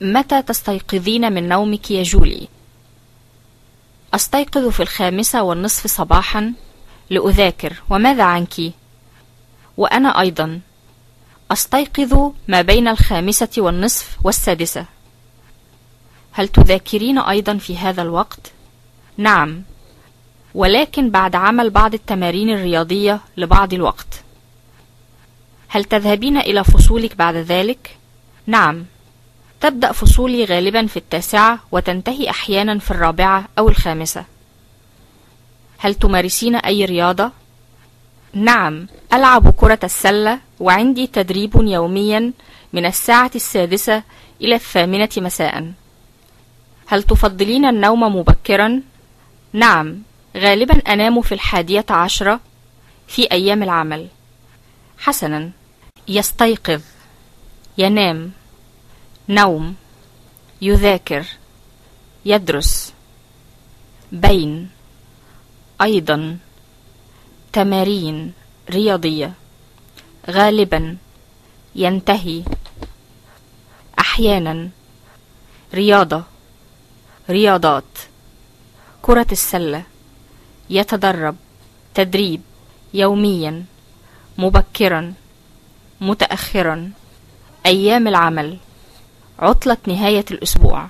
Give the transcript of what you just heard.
متى تستيقظين من نومك يا جولي؟ أستيقظ في الخامسة والنصف صباحا لأذاكر وماذا عنك؟ وأنا أيضا أستيقظ ما بين الخامسة والنصف والسادسة هل تذاكرين أيضا في هذا الوقت؟ نعم ولكن بعد عمل بعض التمارين الرياضية لبعض الوقت هل تذهبين إلى فصولك بعد ذلك؟ نعم تبدأ فصولي غالبا في التاسعة وتنتهي أحيانا في الرابعة أو الخامسة. هل تمارسين أي رياضة؟ نعم ألعب كرة السلة وعندي تدريب يوميا من الساعة السادسة إلى الثامنة مساء. هل تفضلين النوم مبكرا؟ نعم غالبا أنام في الحادية عشرة في أيام العمل. حسنا. يستيقظ. ينام. نوم يذاكر يدرس بين أيضا تمارين رياضية غالبا ينتهي أحيانا رياضة رياضات كرة السلة يتدرب تدريب يوميا مبكرا متأخرا أيام العمل. عطلة نهاية الأسبوع.